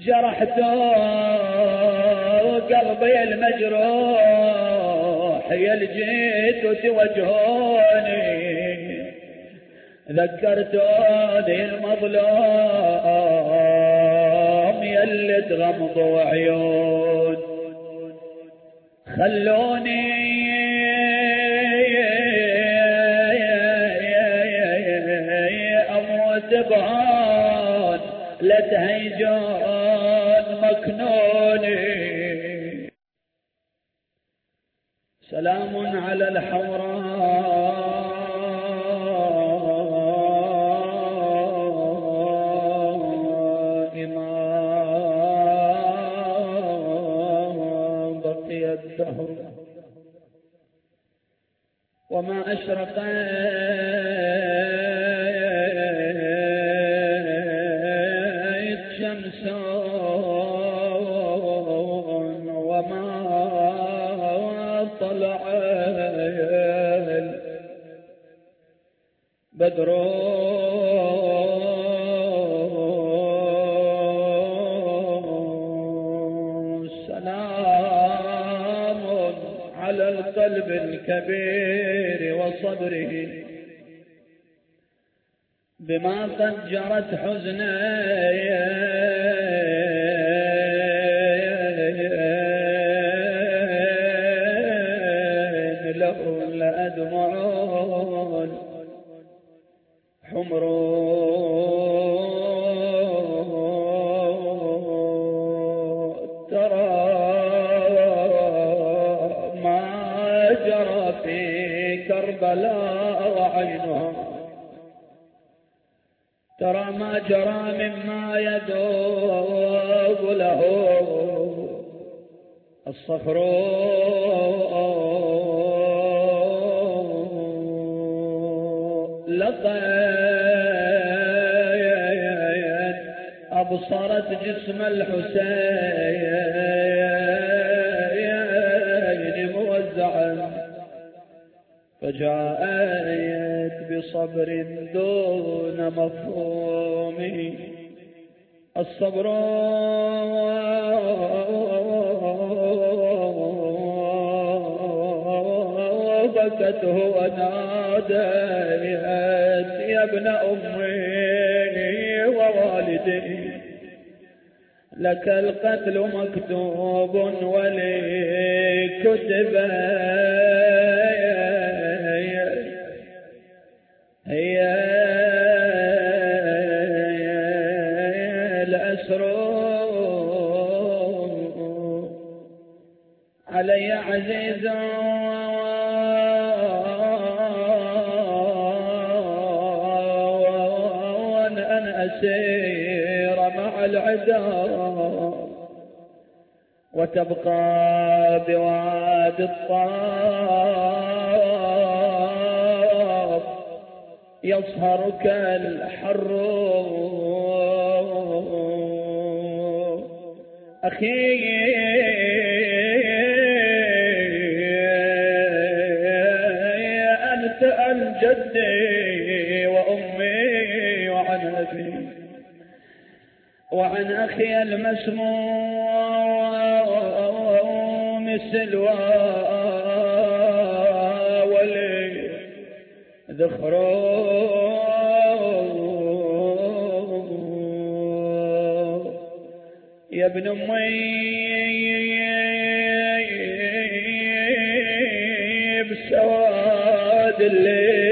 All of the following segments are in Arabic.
جرحته قلبي المجروح يا الجيت وتوجهوني. ذكرتوني المظلوم يلي تغمضوا عيون. خلوني أموت بهون لا تهيجون مكنوني. سلام على الحوراء. وما أشرق بدر القلب الكبير وصدره بما قد جرت حزني. له حمر كربلاء وعينها ترى ما جرى مما يدوب له الصخر أبصرت جسم الحسين موزعا فجاءت بصبر دون مفهوم. الصبر بكته وناديت يا ابن أمي. ووالدي لك القتل مكتوب ولي هي الأسر. علي عزيز أن أسير مع العدا وتبقى بواد الطاف يصهر كالحر. أخي أنت عن جدي. وعن أخي المسموم سلوى ذخرا يا ابن أمي بسواد الليل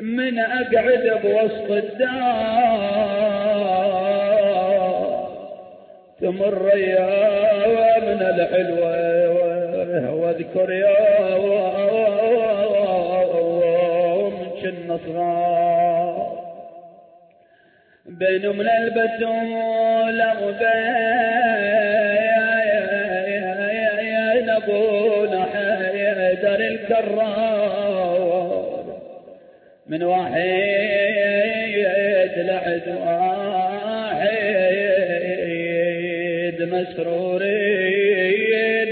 من أقعد بوسط الدار. تمر يا من الحلوة واذكر يوم كنا صغار بين من البتول وبين ابونا حيدر الكرار. من واحد لعد مسرورين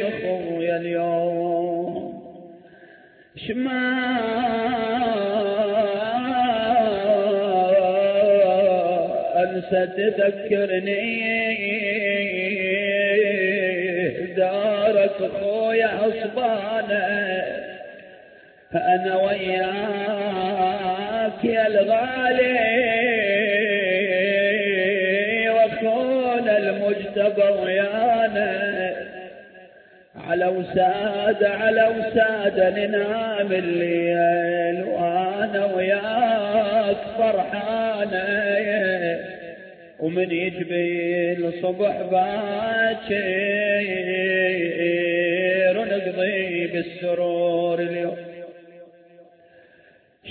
اخويا اليوم. شما امسى تذكرني. دارك خويا عصبانة. أنا وياك يا الغالي. ويانا على وسادة على وسادة ننام الليل وأنا وياك فرحانة. ومن يجبي الصبح باكر ونقضي بالسرور اليوم.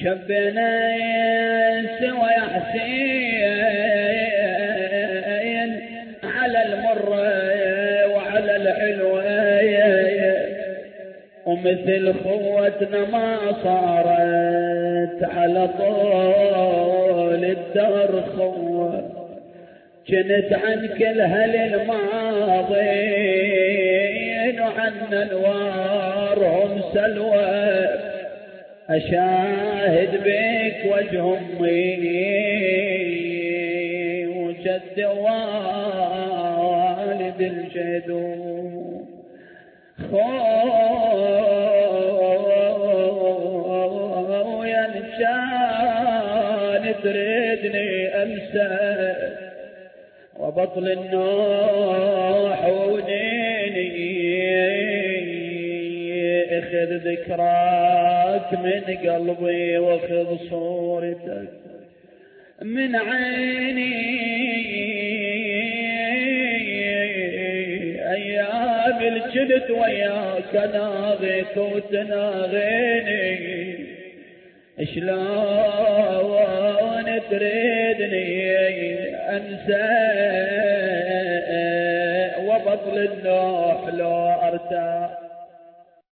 شبنا سوى يا حسين على المر وعلى الحلوة ومثل خوتنا ما صارت على طول الدار خوة. كنت عن كل هالماضين وعن أنوارهم سلوى. أشاهد بك وجه أمي وجد والد الجدود خويا كان تريدني أمسى وبطل النوح ونيني اخذ ذكراك من قلبي واخذ صورتك من عيني الجلد وياك ناغيك وتناغيني شلون تريدني أنسى؟ وبطل النوح لو